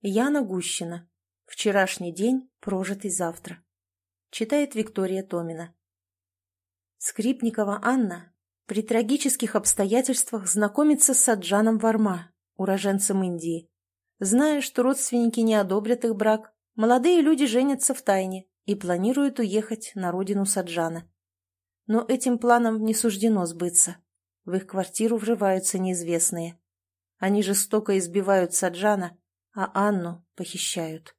Яна Гущина. Вчерашний день, прожитый завтра. Читает Виктория Томина. Скрипникова Анна при трагических обстоятельствах знакомится с Саджаном Варма, уроженцем Индии. Зная, что родственники не одобрят их брак, молодые люди женятся в тайне и планируют уехать на родину Саджана. Но этим планам не суждено сбыться. В их квартиру врываются неизвестные. Они жестоко избивают Саджана, а Анну похищают.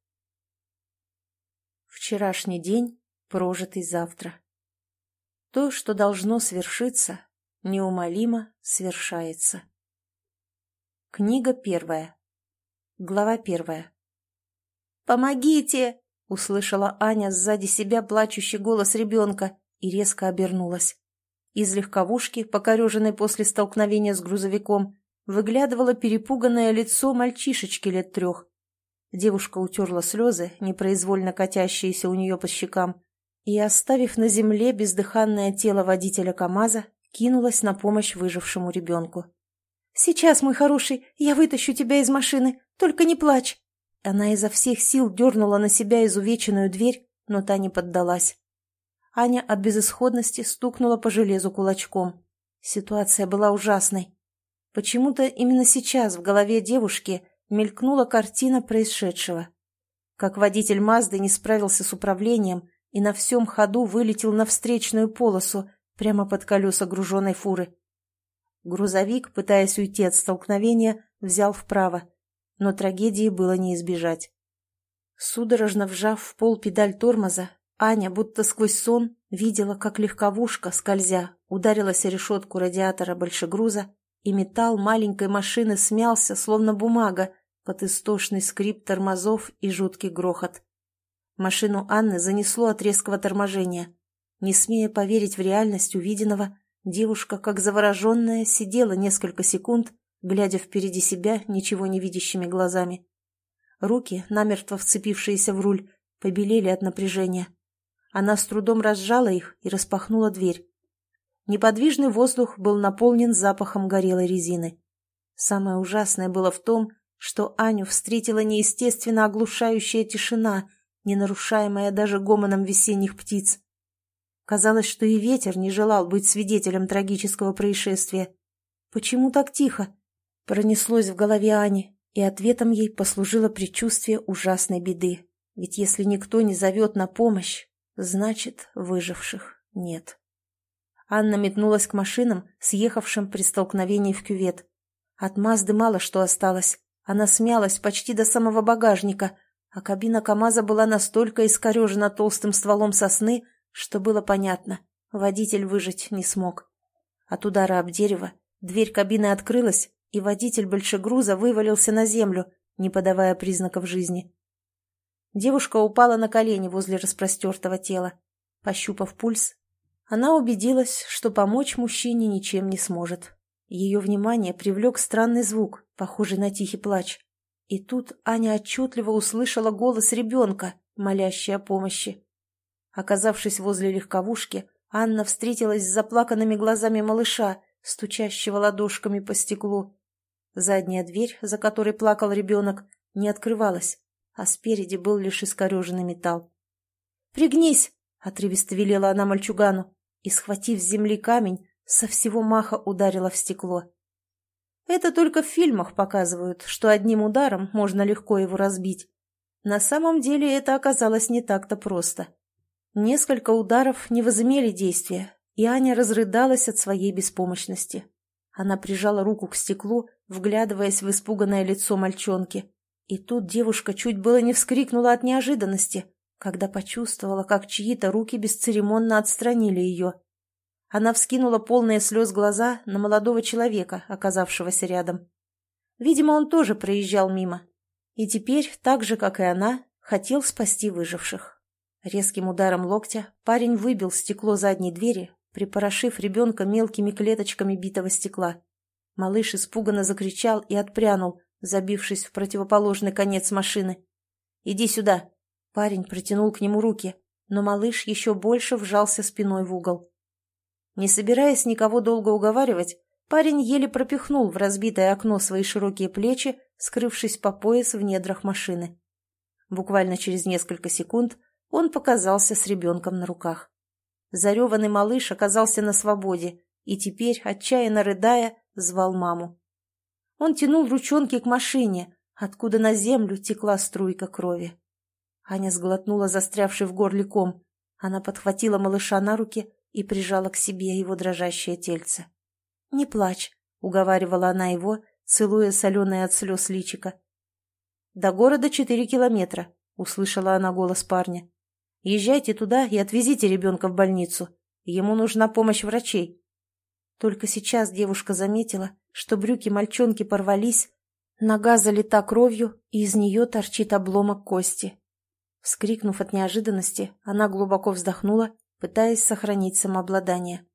Вчерашний день, прожитый завтра. То, что должно свершиться, неумолимо свершается. Книга первая. Глава первая. «Помогите!» — услышала Аня сзади себя плачущий голос ребенка и резко обернулась. Из легковушки, покореженной после столкновения с грузовиком, выглядывало перепуганное лицо мальчишечки лет трех. Девушка утерла слезы, непроизвольно катящиеся у нее по щекам, и, оставив на земле бездыханное тело водителя КамАЗа, кинулась на помощь выжившему ребенку. «Сейчас, мой хороший, я вытащу тебя из машины, только не плачь!» Она изо всех сил дернула на себя изувеченную дверь, но та не поддалась. Аня от безысходности стукнула по железу кулачком. Ситуация была ужасной. Почему-то именно сейчас в голове девушки мелькнула картина происшедшего. Как водитель Мазды не справился с управлением и на всем ходу вылетел на встречную полосу прямо под колеса груженной фуры. Грузовик, пытаясь уйти от столкновения, взял вправо, но трагедии было не избежать. Судорожно вжав в пол педаль тормоза, Аня, будто сквозь сон, видела, как легковушка, скользя, ударилась о решетку радиатора большегруза и металл маленькой машины смялся, словно бумага, под истошный скрип тормозов и жуткий грохот. Машину Анны занесло от резкого торможения. Не смея поверить в реальность увиденного, девушка, как завороженная, сидела несколько секунд, глядя впереди себя ничего не видящими глазами. Руки, намертво вцепившиеся в руль, побелели от напряжения. Она с трудом разжала их и распахнула дверь. Неподвижный воздух был наполнен запахом горелой резины. Самое ужасное было в том, что Аню встретила неестественно оглушающая тишина, не нарушаемая даже гомоном весенних птиц. Казалось, что и ветер не желал быть свидетелем трагического происшествия. «Почему так тихо?» Пронеслось в голове Ани, и ответом ей послужило предчувствие ужасной беды. Ведь если никто не зовет на помощь, значит, выживших нет. Анна метнулась к машинам, съехавшим при столкновении в кювет. От Мазды мало что осталось. Она смялась почти до самого багажника, а кабина КамАЗа была настолько искорежена толстым стволом сосны, что было понятно — водитель выжить не смог. От удара об дерево дверь кабины открылась, и водитель большегруза вывалился на землю, не подавая признаков жизни. Девушка упала на колени возле распростертого тела. Пощупав пульс, она убедилась, что помочь мужчине ничем не сможет. Ее внимание привлек странный звук, похожий на тихий плач. И тут Аня отчетливо услышала голос ребенка, молящий о помощи. Оказавшись возле легковушки, Анна встретилась с заплаканными глазами малыша, стучащего ладошками по стеклу. Задняя дверь, за которой плакал ребенок, не открывалась, а спереди был лишь искореженный металл. «Пригнись!» — отрывисто велела она мальчугану и, схватив с земли камень, со всего маха ударила в стекло. Это только в фильмах показывают, что одним ударом можно легко его разбить. На самом деле это оказалось не так-то просто. Несколько ударов не возымели действия, и Аня разрыдалась от своей беспомощности. Она прижала руку к стеклу, вглядываясь в испуганное лицо мальчонки. И тут девушка чуть было не вскрикнула от неожиданности когда почувствовала, как чьи-то руки бесцеремонно отстранили ее. Она вскинула полные слез глаза на молодого человека, оказавшегося рядом. Видимо, он тоже проезжал мимо. И теперь, так же, как и она, хотел спасти выживших. Резким ударом локтя парень выбил стекло задней двери, припорошив ребенка мелкими клеточками битого стекла. Малыш испуганно закричал и отпрянул, забившись в противоположный конец машины. «Иди сюда!» Парень протянул к нему руки, но малыш еще больше вжался спиной в угол. Не собираясь никого долго уговаривать, Парень еле пропихнул в разбитое окно свои широкие плечи, скрывшись по пояс в недрах машины. Буквально через несколько секунд он показался с ребенком на руках. Зареванный малыш оказался на свободе и теперь, отчаянно рыдая, звал маму. Он тянул ручонки к машине, откуда на землю текла струйка крови. Аня сглотнула застрявший в горле ком. Она подхватила малыша на руки и прижала к себе его дрожащее тельце. «Не плачь», — уговаривала она его, целуя соленое от слез личика. «До города четыре километра», — услышала она голос парня. «Езжайте туда и отвезите ребенка в больницу. Ему нужна помощь врачей». Только сейчас девушка заметила, что брюки мальчонки порвались, нога залита кровью, и из нее торчит обломок кости. Вскрикнув от неожиданности, она глубоко вздохнула, пытаясь сохранить самообладание.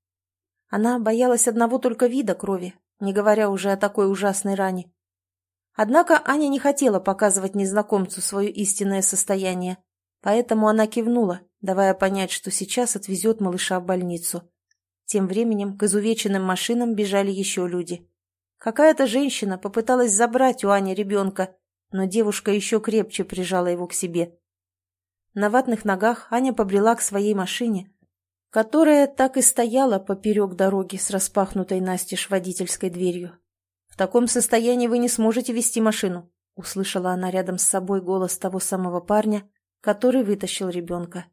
Она боялась одного только вида крови, не говоря уже о такой ужасной ране. Однако Аня не хотела показывать незнакомцу свое истинное состояние, поэтому она кивнула, давая понять, что сейчас отвезет малыша в больницу. Тем временем к изувеченным машинам бежали еще люди. Какая-то женщина попыталась забрать у Ани ребенка, но девушка еще крепче прижала его к себе. На ватных ногах Аня побрела к своей машине, которая так и стояла поперек дороги с распахнутой настежь водительской дверью. «В таком состоянии вы не сможете вести машину», — услышала она рядом с собой голос того самого парня, который вытащил ребенка.